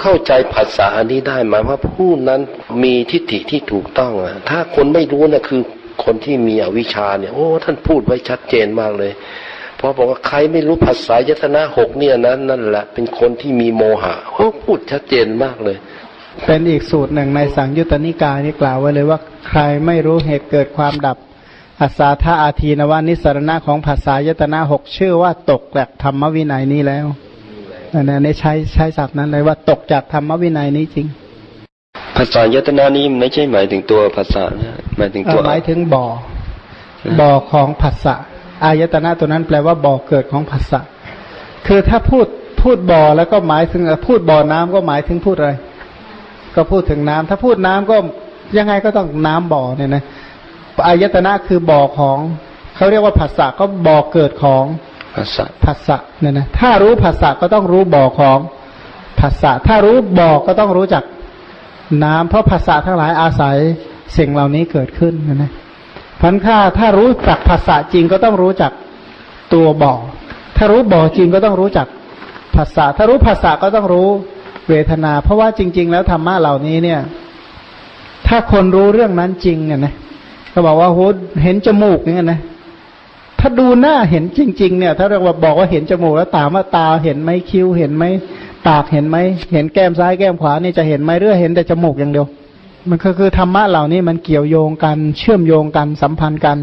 เข้าใจภาษาอันนี้ได้หมายว่าผู้นั้นมีทิฏฐิที่ถูกต้องอะถ้าคนไม่รู้นะคือคนที่มีอวิชชาเนี่ย โอ้ท่านพูดไว้ชัดเจนมากเลย เพอบอกว่าใครไม่รู้ภาษายตนะหกเนี่ยนั้นนั่นแหละเป็นคนที่มีโมหะโอ้พูดชัดเจนมากเลย เป็นอีกสูตรหนึ่งในสังยุตตนิกายนี่กล่าวไว้เลยว่าใครไม่รู้เหตุเกิดความดับอาสาธาอาทีนวานิสรณะของภาษายตนะหกชื่อว่าตกจากธรรมวินัยนี้แล้ว อันนี้ใช้ใช้ศัพท์นั้นเลยว่าตกจากธรรมวินัยนี้จริง ภาษายตนะนี้ไม่ใช่หมายถึงตัวภาษาหมายถึงตัวหมายถึงบ่อบ่อของภาษาอายตนะตัวนั้นแปลว่าบ่อเกิดของภาษาคือถ้าพูดพูดบ่อแล้วก็หมายถึงพูดบ่อน้ำก็หมายถึงพูดอะไร ก็พูดถึงน้ำถ้าพูดน้ำก็ยังไงก็ต้องน้ำบ่อเนี่ยนะอายตนะคือบ่อของเขาเรียกว่าภาษาก็บ่อเกิดของ ภาษาภาษาเนี่ยนะถ้ารู้ภาษาก็ต้องรู้บ่อของภาษาถ้ารู้บ่อก็ต้องรู้จักน้ำเพราะภาษาทั้งหลายอาศัยสิ่งเหล่านี้เกิดขึ้นนะพันค่าถ้ารู้จักภาษาจริงก็ต้องรู้จักตัวบ่อถ้ารู้บ่อจริงก็ต้องรู้จักภาษา ถ้ารู้ภาษาก็ต้องรู้เวทนา เพราะว่าจริง ๆ แล้วธรรมะเหล่านี้เนี่ย ถ้าคนรู้เรื่องนั้นจริงเนี่ยนะก็บอกว่าโหเห็นจมูกอย่างเงี้ยนะ ถ้าดูหน้าเห็นจริง ๆ เนี่ย ถ้าเราบอกว่าเห็นจมูกแล้วตามว่าตาเห็นไหมคิ้วเห็นไหมปากเห็นไหมเห็นแก้มซ้ายแก้มขวานี่จะเห็นไหมเรื่อเห็นแต่จมูกอย่างเดียว มันก็คือธรรมะเหล่านี้มันเกี่ยวโยงกันเชื่อมโยงกันสัมพันธ์กัน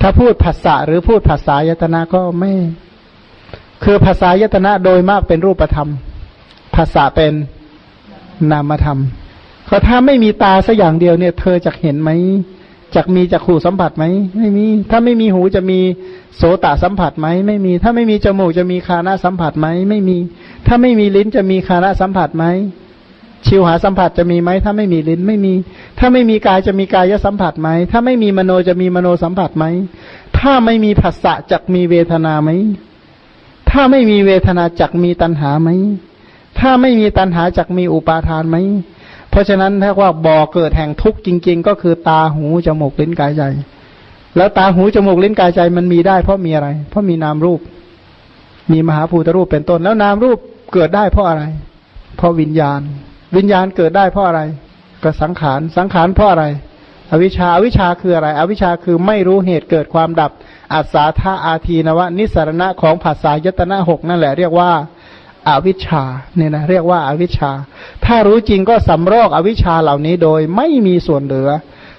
ถ้าพูดภาษาหรือพูดภาษายตนะก็ไม่ คือภาษายตนะโดยมากเป็นรูปธรรม ภาษาเป็นนามธรรม ก็ถ้าไม่มีตาสักอย่างเดียวเนี่ย เธอจะเห็นไหม จะมีจักขู่สัมผัสไหมไม่มี ถ้าไม่มีหูจะมีโสตสัมผัสไหมไม่มี ถ้าไม่มีจมูกจะมีคานาสัมผัสไหมไม่มี ถ้าไม่มีลิ้นจะมีคานาสัมผัสไหมชิวหาสัมผัสจะมีไหมถ้าไม่มีลิ้นไม่มี ถ้าไม่มีกายจะมีกายสัมผัสไหมถ้าไม่มีมโนจะมีมโนสัมผัสไหมถ้าไม่มีผัสสะจะมีเวทนาไหมถ้าไม่มีเวทนาจักมีตัณหาไหมถ้าไม่มีตัณหาจักมีอุปาทานไหม เพราะฉะนั้นถ้าว่าบ่อเกิดแห่งทุกข์จริง ๆ ก็คือตาหูจมูกลิ้นกายใจ แล้วตาหูจมูกลิ้นกายใจมันมีได้ เพราะมีอะไร เพราะมีนามรูป มีมหาภูตรูปเป็นต้น แล้วนามรูปเกิดได้เพราะอะไร เพราะวิญญาณ วิญญาณเกิดได้เพราะอะไร ก็สังขาร สังขารเพราะอะไร อวิชชา อวิชชาคืออะไร อวิชชาคือไม่รู้เหตุเกิดความดับอัศาธาอาทีนวะนิสรณะของภาษายตนะหกนั่นแหละเรียกว่า อาวิชชาเนี่ยนะเรียกว่าอาวิชชา ถ้ารู้จริงก็สำรอกอวิชชาเหล่านี้โดยไม่มีส่วนเหลือ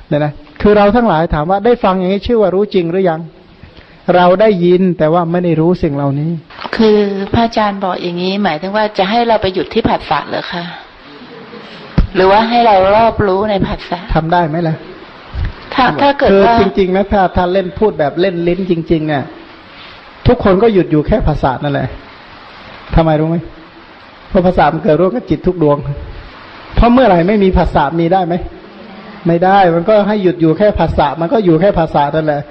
เนี่ยนะคือเราทั้งหลายถามว่าได้ฟังอย่างนี้ชื่อว่ารู้จริงหรือยัง เราได้ยินแต่ว่าไม่ได้รู้สิ่งเหล่านี้ คือพระอาจารย์บอกอย่างนี้ หมายถึงว่าจะให้เราไปหยุดที่ผัสสะเหรอคะหรือว่าให้เรารอบรู้ในภาษาทำได้ไหมล่ะถ้าถ้าเกิดว่าจริงๆนะถ้าถ้าเล่นพูดแบบเล่นลิ้นจริงๆเนี่ยทุกคนก็หยุดอยู่แค่ภาษานั่นแหละ ทำไมรู้ไหมเพราะภาษามันเกิดร่วมกับจิตทุกดวง เพราะเมื่อไหร่ไม่มีภาษามีได้ไหม ไม่ได้ มันก็ให้หยุดอยู่แค่ภาษา มันก็อยู่แค่ภาษานั่นแหละ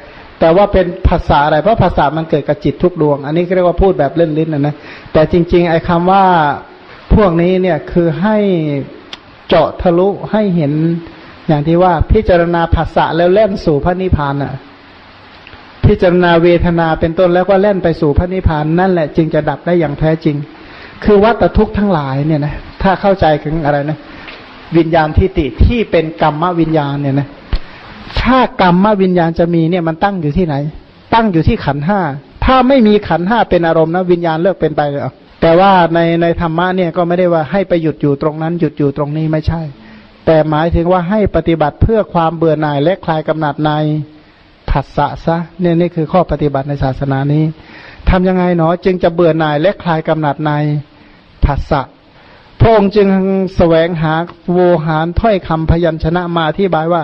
แต่ว่าเป็นภาษาอะไร เพราะภาษามันเกิดกับจิตทุกดวง อันนี้เรียกว่าพูดแบบเล่นลิ้นนะนะ แต่จริง ๆ ไอ้คาว่าพวกนี้เนี่ยคือให้เจาะทะลุให้เห็นอย่างที่ว่าพิจารณาภาษาแล้วเล่นสู่พระนิพพานอะ พิจารณาเวทนาเป็นต้นแล้วก็เล่นไปสู่พระนิพพานนั่นแหละจึงจะดับได้อย่างแท้จริง คือวัตทุกข์ทั้งหลายเนี่ยนะถ้าเข้าใจถึงอะไรนะวิญญาณทิฏฐิที่เป็นกรรมวิญญาณเนี่ยนะถ้ากรรมวิญญาณจะมีเนี่ยมันตั้งอยู่ที่ไหน ตั้งอยู่ที่ขันห้าถ้าไม่มีขันห้าเป็นอารมณ์นะวิญญาณเลิกเป็นไปเลยแต่ว่าในในธรรมะเนี่ยก็ไม่ได้ว่าให้ไปหยุดอยู่ตรงนั้นหยุดอยู่ตรงนี้ไม่ใช่ แต่หมายถึงว่าให้ปฏิบัติเพื่อความเบื่อหน่ายและคลายกำหนัดใน ผัสสะซะเนี่ยนี่คือข้อปฏิบัติในศาสนานี้ทำยังไงเนาะจึงจะเบื่อหน่ายและคลายกำหนัดในผัสสะพระองค์จึงแสวงหาโวหารถ้อยคำพยัญชนะมาที่บายว่า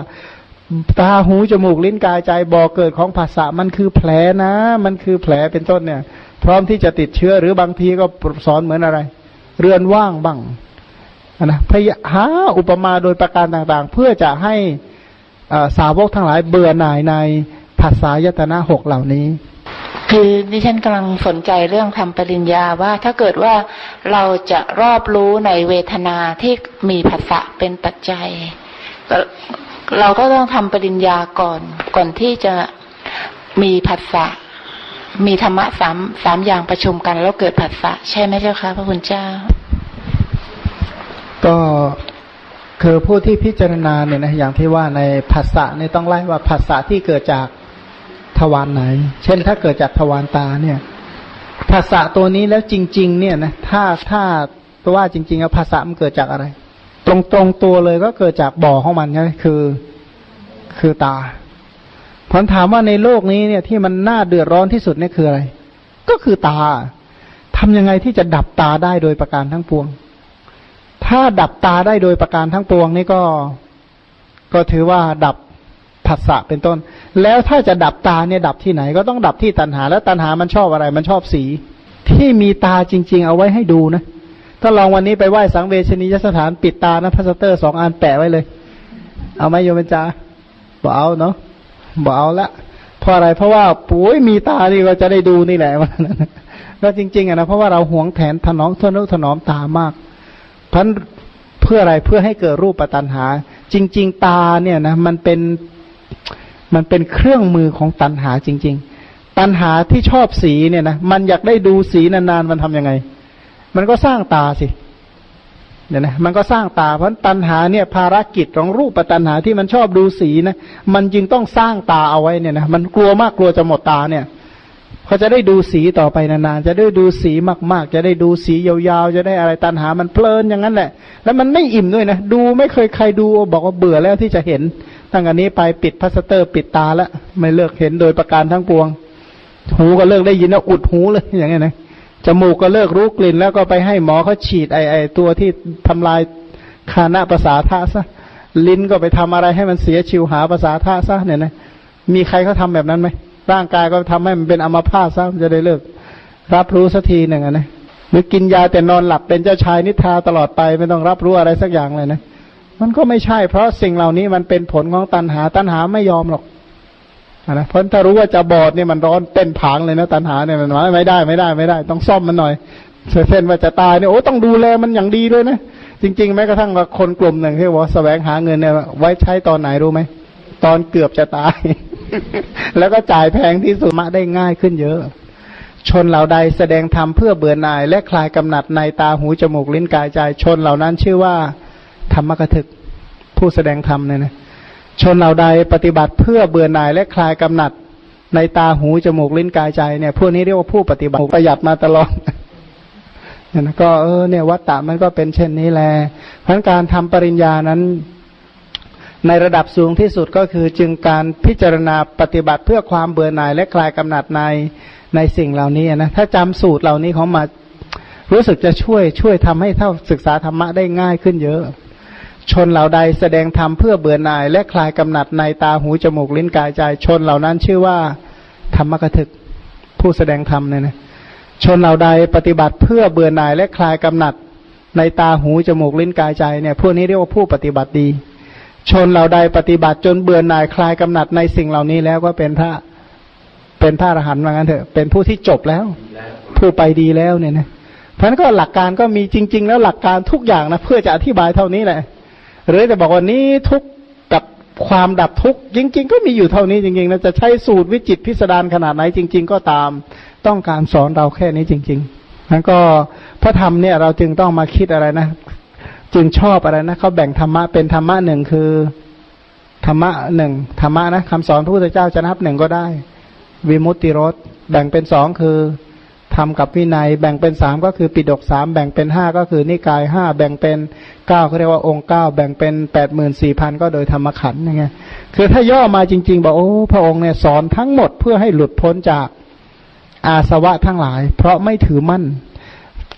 ตาหูจมูกลิ้นกายใจบ่อเกิดของภาษามันคือแผลนะ มันคือแผลเป็นต้นเนี่ย พร้อมที่จะติดเชื้อหรือบางทีก็สอนเหมือนอะไร เรือนว่างบ้างนะพยหาอุปมาโดยประการต่างๆ เพื่อจะให้สาวกทั้งหลายเบื่อหน่ายใน ภาษายตนะหกเหล่านี้ คือดิฉันกำลังสนใจเรื่องทำปริญญาว่าถ้าเกิดว่าเราจะรอบรู้ในเวทนาที่มีภาษะเป็นปัจจัย เราก็ต้องทำปริญญาก่อน ก่อนที่จะมีภาษะมีธรรมะสามสามอย่างประชุมกันแล้วเกิดผัสสะใช่ไหมเจ้าคะพระคุณเจ้า ก็คือผู้ที่พิจารณาเนี่ยนะอย่างที่ว่าในภาษาเนี่ยต้องไล่ว่าภาษาที่เกิดจาก ทวารไหน เช่นถ้าเกิดจากทวารตาเนี่ยภาษาตัวนี้แล้วจริง ๆ เนี่ยนะถ้าถ้าว่าจริงๆอะภาษามันเกิดจากอะไร ตรงตรงตัวเลยก็เกิดจากบ่อของมันใช่ไหมคือคือตาผมถามว่าในโลกนี้เนี่ยที่มันน่าเดือดร้อนที่สุดเนี่ยคืออะไร ก็คือตาทำยังไงที่จะดับตาได้โดยประการทั้งปวง ถ้าดับตาได้โดยประการทั้งปวงนี่ก็ ก็ถือว่าดับ ผัสสะเป็นต้น แล้วถ้าจะดับตาเนี่ยดับที่ไหนก็ต้องดับที่ตัณหา แล้วตัณหามันชอบอะไรมันชอบสี ที่มีตาจริง ๆ เอาไว้ให้ดูนะ ถ้าลองวันนี้ไปไหว้สังเวชนียสถานปิดตานะพลาสเตอร์สองอันแปะไว้เลย เอาไหมโยมจ้าบอกเอาเนาะบอกเอาละเพราะอะไรเพราะว่าปุ๋ยมีตานี่ก็จะได้ดูนี่แหละมันก็จริงๆอะนะเพราะว่าเราหวงแถนถนอมทนุถนอมตามากพันเพื่ออะไรเพื่อให้เกิดรูปปัตันหา จริง ๆ ตาเนี่ยนะมันเป็น มันเป็นเครื่องมือของตันหาจริง ๆ ตันหาที่ชอบสีเนี่ยนะมันอยากได้ดูสีนานๆมันทํำยังไง มันก็สร้างตาสิเนี่ยนะมันก็สร้างตาเพราะตัณหาเนี่ยภารกิจของรูปตัณหาที่มันชอบดูสีนะมันจึงต้องสร้างตาเอาไว้เนี่ยนะมันกลัวมากกลัวจะหมดตาเนี่ยเขาจะได้ดูสีต่อไปนานๆ จะได้ดูสีมาก ๆ จะได้ดูสียาวๆ จะได้อะไรตัณหามันเพลินอย่างนั้นแหละ แล้วมันไม่อิ่มด้วยนะ ดูไม่เคยใครดูบอกว่าเบื่อแล้วที่จะเห็น ตั้งอันนี้ไปปิดพลาสเตอร์ ปิดตาแล้วไม่เลิกเห็นโดยประการทั้งปวง หูก็เลิกได้ยินแล้วอุดหูเลยอย่างเงี้ยนะจมูกก็เลิกรู้กลิ่น แล้วก็ไปให้หมอเขาฉีดไอไอตัวที่ทำลายคานาภาษาท่าซะลิ้นก็ไปทำอะไรให้มันเสียชิวหาภาษาท่าซะเนี่ยนะมีใครเขาทาแบบนั้นไหมร่างกายก็ทำให้มันเป็นอัมพาตซะมันจะได้เลิก รับรู้สักทีหนึ่งนะหรือกินยาแต่นอนหลับเป็นเจ้าชายนิทราตลอดไปไม่ต้องรับรู้อะไรสักอย่างเลยนะ มันก็ไม่ใช่ เพราะสิ่งเหล่านี้มันเป็นผลของตัณหา ตัณหาไม่ยอมหรอกนะเพราะถ้ารู้ว่าจะบอดเนี่ยมันร้อนเต้นผางเลยนะตัณหาเนี่ยมันไม่ได้ไม่ได้ไม่ได้ ต้องซ่อมมันหน่อยเส้นว่าจะตายเนี่ยโอ้ต้องดูแลมันอย่างดีด้วยนะจริงๆแม้กระทั่งว่าคนกลุ่มหนึ่งที่ว่าแสวงหาเงินเนี่ยไว้ใช้ตอนไหนรู้ไหมตอนเกือบจะตาย แล้วก็จ่ายแพงที่สุดมาได้ง่ายขึ้นเยอะ ชนเหล่าใดแสดงธรรมเพื่อเบื่อหน่าย และคลายกำหนัดในตาหูจมูกลิ้นกายใจชนเหล่านั้นชื่อว่า ธรรมกถึก ผู้แสดงธรรมเนี่ยนะชนเหล่าใดปฏิบัติเพื่อเบื่อหน่ายและคลายกำหนัด ในตาหูจมูกลิ้นกายใจเนี่ยพวกนี้เรียกว่าผู้ปฏิบัติประหยัดมาตลอดเนี่ยนะก็เออเนี่ยวัตตะมันก็เป็นเช่นนี้แหละพันการทำปริญญานั้น ในระดับสูงที่สุดก็คือจึงการพิจารณาปฏิบัติเพื่อความเบื่อหน่ายและคลายกำหนัดในในสิ่งเหล่านี้นะถ้าจำสูตรเหล่านี้เขามารู้สึกจะช่วยช่วยทำให้เท่าศึกษาธรรมะได้ง่ายขึ้นเยอะ ชนเหล่าใดแสดงธรรมเพื่อเบื่อหน่าย และคลายกำหนัดในตาหูจมูกลิ้นกายใจ ชนเหล่านั้นชื่อว่าธรรมกถึก ผู้แสดงธรรมเนี่ยนะชนเหล่าใดปฏิบัติเพื่อเบื่อหน่ายและคลายกำหนัด ในตาหูจมูกลิ้นกายใจเนี่ยพวกนี้เรียกว่าผู้ปฏิบัติดี ชนเหล่าใดปฏิบัติจนเบื่อหน่ายคลายกำหนัดในสิ่งเหล่านี้แล้วก็เป็นพระเป็นพระอรหันต์ว่างั้นเถอะเป็นผู้ที่จบแล้ว ผู้ไปดีแล้วเนี่ยนะเพราะนั้นก็หลักการก็มีจริง ๆ แล้วหลักการทุกอย่างนะเพื่อจะอธิบายเท่านี้แหละ หรือจะบอกว่านี้ทุกกับความดับทุกจริง ๆ ก็มีอยู่เท่านี้จริงๆนะจะใช้สูตรวิจิตพิสดารขนาดไหนจริง ๆ ก็ตามต้องการสอนเราแค่นี้จริงๆนั้นก็พระธรรมเนี่ยเราจึงต้องมาคิดอะไรนะ จึงชอบอะไรนะเขาแบ่งธรรมะเป็นธรรมะหนึ่งคือธรรมะหนึ่งธรรมะนะคำสอนพระพุทธเจ้าจะนับหนึ่งก็ได้ วิมุตติรสแบ่งเป็นสองคือ ธรรมกับวินัยแบ่งเป็นสามก็คือปิดกสามแบ่งเป็นห้าก็คือนิกายห้าแบ่งเป็นเก้าเขาเรียกว่าองค์เก้าแบ่งเป็นแปดหมื่นสี่พันก็โดยธรรมขันธ์ไงคือถ้าย่อมาจริง ๆ บอกโอ้พระองค์เนี่ยสอนทั้งหมดเพื่อให้หลุดพ้นจากอาสวะทั้งหลาย เพราะไม่ถือมั่น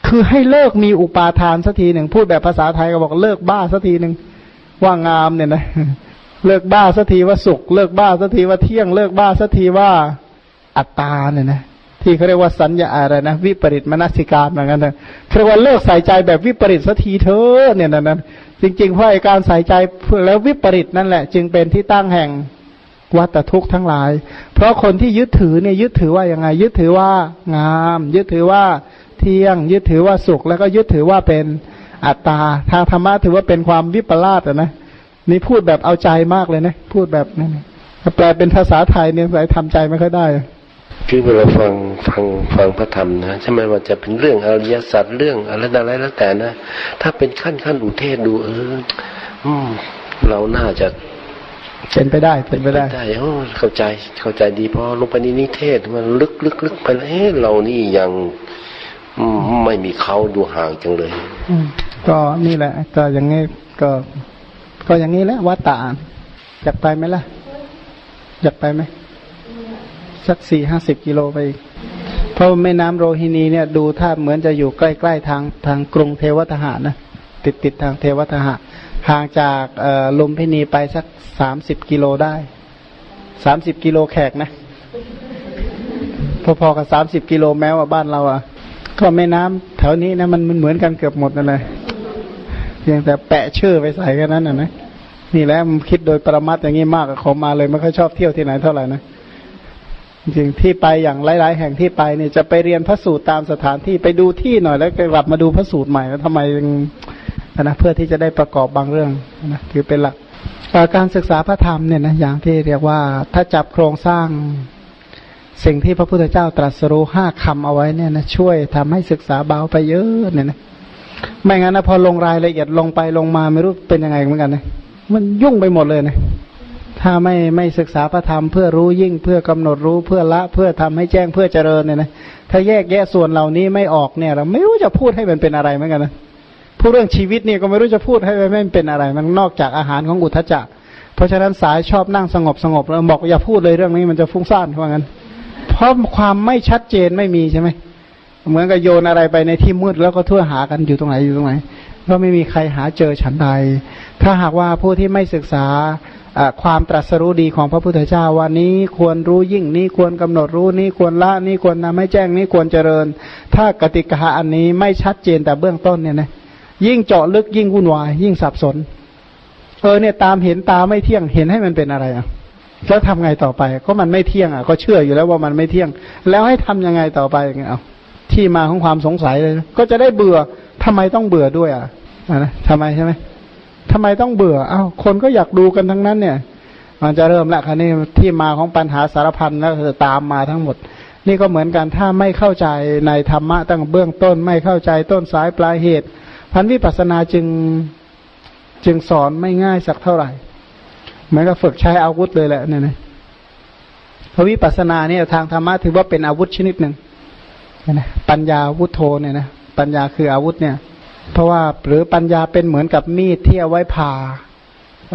คือให้เลิกมีอุปาทานสักทีหนึ่งพูดแบบภาษาไทยก็บอกเลิกบ้าสักทีหนึ่งว่างามเนี่ยนะเลิกบ้าสักทีว่าสุข เลิกบ้าสักทีว่าเที่ยงเลิกบ้าสักทีว่าอัตตาเนี่ยนะ ที่เขาเรียกว่าสัญญาอะไรนะ วิปริตมนสิการเหมือนกันนะเรียกว่าเลิกใส่ใจแบบวิปริตสักทีเธอเนี่ยนะนะจริงๆเพราะการใส่ใจแล้ววิปริตนั่นแหละ จึงเป็นที่ตั้งแห่งวัตทุกข์ทั้งหลาย เพราะคนที่ยึดถือเนี่ยยึดถือว่ายังไง ยึดถือว่างาม ยึดถือว่าเที่ยง ยึดถือว่าสุข แล้วก็ยึดถือว่าเป็นอัตตาทางธรรมะถือว่าเป็นความวิปลาสนะนี่พูดแบบเอาใจมากเลยนะ พูดแบบนั้นแปลเป็นภาษาไทยเนี่ยสายทำใจไม่ค่อยได้ คือเวลาฟังฟังฟังพระธรรมนะใช่ไหมว่าจะเป็นเรื่องอริยสัจเรื่องอะไรอะไรแล้วแต่นะถ้าเป็นขั้นขั้นอุเทศดูเอออืมเราน่าจะเป็นไปได้เป็นไปได้ได้โอ้เข้าใจเข้าใจดีพอลงไปในนิเทศมันลึกลึกลึกไปแล้วเฮ้เรานี่ยังไม่มีเขาดูห่างจังเลยก็นี่แหละ ก็อย่างนี้ก็ ก็อย่างนี้แหละวัตตาอยากไปไหมล่ะ อยากไปไหม สักสี่ห้าสิบกิโลไปอีกเพราะแม่น้ำโรฮินีเนี่ยดูถ้าเหมือนจะอยู่ใกล้ๆทางทางกรุงเทวทหานะติดติดทางเทวทหารห่างจากลุมพินีไปสักสามสิบกิโลได้สามสิบกิโลแขกนะพอๆกับสามสิบกิโลแม้ว่าบ้านเราอะ ก็แม่น้ำแถวนี้นะมันมันเหมือนกันเกือบหมดนั่นเลยเพียงแต่แปะชื่อไปใส่แค่นั้นนะนะนี่แหละมันคิดโดยประมาทอย่างนี้มากขอมาเลยไม่ค่อยชอบเที่ยวที่ไหนเท่าไหร่นะ จริงที่ไปอย่างหลาย ๆ แห่งที่ไปเนี่ยจะไปเรียนพระสูตรตามสถานที่ไปดูที่หน่อยแล้วกลับมาดูพระสูตรใหม่แล้วทำไมนะเพื่อที่จะได้ประกอบบางเรื่องนะคือเป็นหลักการศึกษาพระธรรมเนี่ยนะอย่างที่เรียกว่าถ้าจับโครงสร้างสิ่งที่พระพุทธเจ้าตรัสรู้ห้าคำเอาไว้เนี่ยนะช่วยทำให้ศึกษาเบาไปเยอะเนี่ยนะไม่งั้นนะพอลงรายละเอียดลงไปลงมาไม่รู้เป็นยังไงเหมือนกันนะมันยุ่งไปหมดเลยนะ ถ้าไม่ไม่ศึกษาพระธรรมเพื่อรู้ยิ่งเพื่อกำหนดรู้เพื่อละเพื่อทำให้แจ้งเพื่อเจริญเนี่ยนะถ้าแยกแยะส่วนเหล่านี้ไม่ออกเนี่ย เราไม่รู้จะพูดให้มันเป็นอะไรเหมือนกันนะพูดเรื่องชีวิตเนี่ยก็ไม่รู้จะพูดให้ไม่เป็นอะไร มันนอกจากอาหารของอุทจักเพราะฉะนั้นสายชอบนั่งสงบสงบแล้วบอกอย่าพูดเลยเรื่องนี้มันจะฟุ้งซ่านเพราะงั้น เพราะความไม่ชัดเจนไม่มีใช่ไหมเหมือนกับโยนอะไรไปในที่มืดแล้วก็ทั่วหากันอยู่ตรงไหนอยู่ตรงไหน ก็ไม่มีใครหาเจอฉันใด ถ้าหากว่าผู้ที่ไม่ศึกษาความตรัสรู้ดีของพระพุทธเจ้าวันนี้ควรรู้ยิ่งนี้ควรกำหนดรู้นี้ควรละนี้ควรทำให้แจ้งนี้ควรเจริญ ถ้ากติกาอันนี้ไม่ชัดเจนแต่เบื้องต้นเนี่ยนะยิ่งเจาะลึกยิ่งวุ่นวาย ยิ่งสับสน เออเนี่ยตามเห็นตาไม่เที่ยงเห็นให้มันเป็นอะไรอะแล้วทำไงต่อไปก็มันไม่เที่ยงอะก็เชื่ออยู่แล้วว่ามันไม่เที่ยง แล้วให้ทำยังไงต่อไปอย่างเงี้ยเอา ที่มาของความสงสัยเลย ก็จะได้เบื่อทำไมต้องเบื่อด้วยอะนะทำไมใช่ไหมทำไมต้องเบื่ออ้าวคนก็อยากดูกันทั้งนั้นเนี่ย มันจะเริ่มละคันนี้ที่มาของปัญหาสารพันแล้วจะตามมาทั้งหมด นี่ก็เหมือนกันถ้าไม่เข้าใจในธรรมะตั้งเบื้องต้นไม่เข้าใจต้นสายปลายเหตุ พันวิปัสสนาจึงจึงสอนไม่ง่ายสักเท่าไหร่เหมือนกับฝึกใช้อาวุธเลยแหละเนี่ยนะพระวิปัสสนาเนี่ยทางธรรมะถือว่าเป็นอาวุธชนิดหนึ่ง นะปัญญาวุธโธเนี่ยนะปัญญาคืออาวุธเนี่ย เพราะว่าหรือปัญญาเป็นเหมือนกับมีดที่เอาไว้ผ่า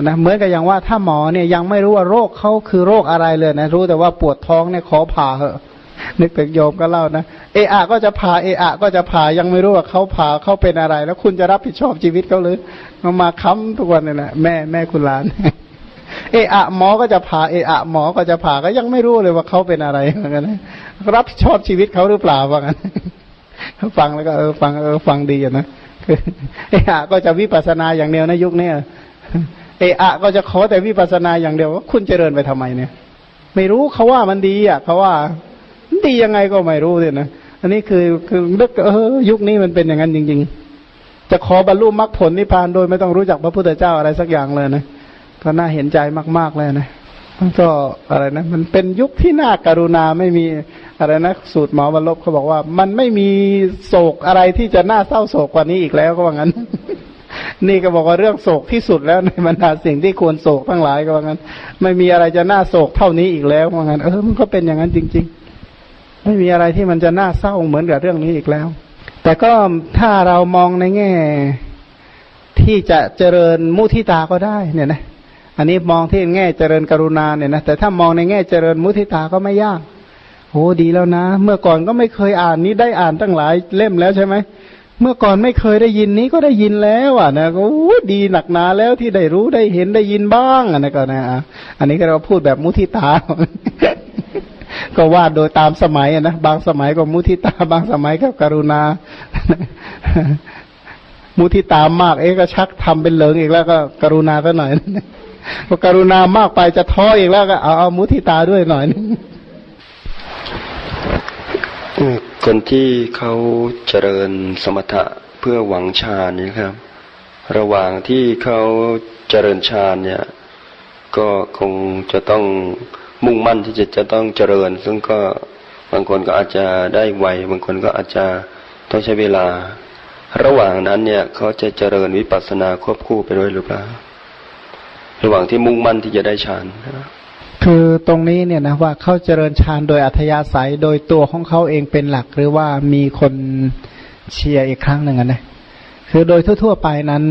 นะเหมือนกับอย่างว่าถ้าหมอเนี่ยยังไม่รู้ว่าโรคเขาคือโรคอะไรเลยนะรู้แต่ว่าปวดท้องเนี่ยขอผ่าเหอะนึกถึงโยมก็เล่านะเออะก็จะผ่าเออะก็จะผ่ายังไม่รู้ว่าเขาผ่าเขาเป็นอะไร แล้วคุณจะรับผิดชอบชีวิตเขาหรือมามาค้ำทุกวันเนี่ยนะแม่แม่คุณหลาน เออะหมอก็จะผ่าเออะหมอก็จะผ่าก็ยังไม่รู้เลยว่าเขาเป็นอะไรเหมือนกันนะรับชอบชีวิตเขาหรือเปล่าว่างั้นฟังแล้วก็เออฟังเออฟังดีนะคือเออะก็จะวิปัสนาอย่างเดียวนะยุคนี้เออะก็จะขอแต่วิปัสนาอย่างเดียวว่าคุณเจริญไปทำไมเนี่ย ไม่รู้เขาว่ามันดีอะเขาว่าดียังไงก็ไม่รู้เลยนะอันนี้คือคือนึกเออยุคนี้มันเป็นอย่างนั้นจริง ๆ จะขอบรรลุมรรคผลนิพพานโดยไม่ต้องรู้จักพระพุทธเจ้าอะไรสักอย่างเลยนะ ก็น่าเห็นใจมาก ๆ เลยนะมันก็อะไรนะ มันเป็นยุคที่น่าการุณาไม่มีอะไรนะ สูตรหมอวรลบเขาบอกว่า มันไม่มีโศกอะไรที่จะน่าเศร้าโศกกว่านี้อีกแล้วก็ว่างั้น นี่ก็บอกว่าเรื่องโศกที่สุดแล้วในบรรดาสิ่งที่ควรโศกทั้งหลายก็ว่างั้น ไม่มีอะไรจะน่าโศกเท่านี้อีกแล้วว่างั้น เออมันก็เป็นอย่างนั้นจริง ๆ ไม่มีอะไรที่มันจะน่าเศร้าเหมือนกับเรื่องนี้อีกแล้ว แต่ก็ถ้าเรามองในแง่ ที่จะเจริญมุทิตาก็ได้เนี่ยนะ อันนี้มองที่แง่เจริญกรุณาเนี่ยนะแต่ถ้ามองในแง่เจริญมุทิตาก็ไม่ยากโอ้ดีแล้วนะ เมื่อก่อนก็ไม่เคยอ่านนี้ได้อ่านตั้งหลายเล่มแล้วใช่ไหมเมื่อก่อนไม่เคยได้ยินนี้ก็ได้ยินแล้วอะนะโอ้ดีหนักหนาแล้วที่ได้รู้ได้เห็นได้ยินบ้างอันนี้ก็นะอันนี้ก็เราพูดแบบมุทิตา ก็วาดโดยตามสมัยนะบางสมัยก็มุทิตา บางสมัยก็กรุณา มุทิตามาก เอ๊ก็ชักทำเป็นเหลิงอีกแล้วก็กรุณาซะหน่อย พอกรุณามากไปจะท้ออีกแล้วก็เอาเอามุทิตาด้วยหน่อยคนที่เขาเจริญสมถะเพื่อหวังฌานนี่ครับ ระหว่างที่เขาเจริญฌานเนี่ย ก็คงจะต้องมุ่งมั่นที่จะจะต้องเจริญ ซึ่งก็บางคนก็อาจจะได้ไวบางคนก็อาจจะต้องใช้เวลา ระหว่างนั้นเนี่ยเขาจะเจริญวิปัสสนาควบคู่ไปด้วยหรือเปล่า ระหว่างที่มุ่งมั่นที่จะได้ฌานคือตรงนี้เนี่ยนะว่าเขาเจริญฌานโดยอัธยาศัยโดยตัวของเขาเองเป็นหลัก หรือว่ามีคนเชียร์อีกครั้งหนึ่งนะคือโดยทั่ว ๆ ไปนั้น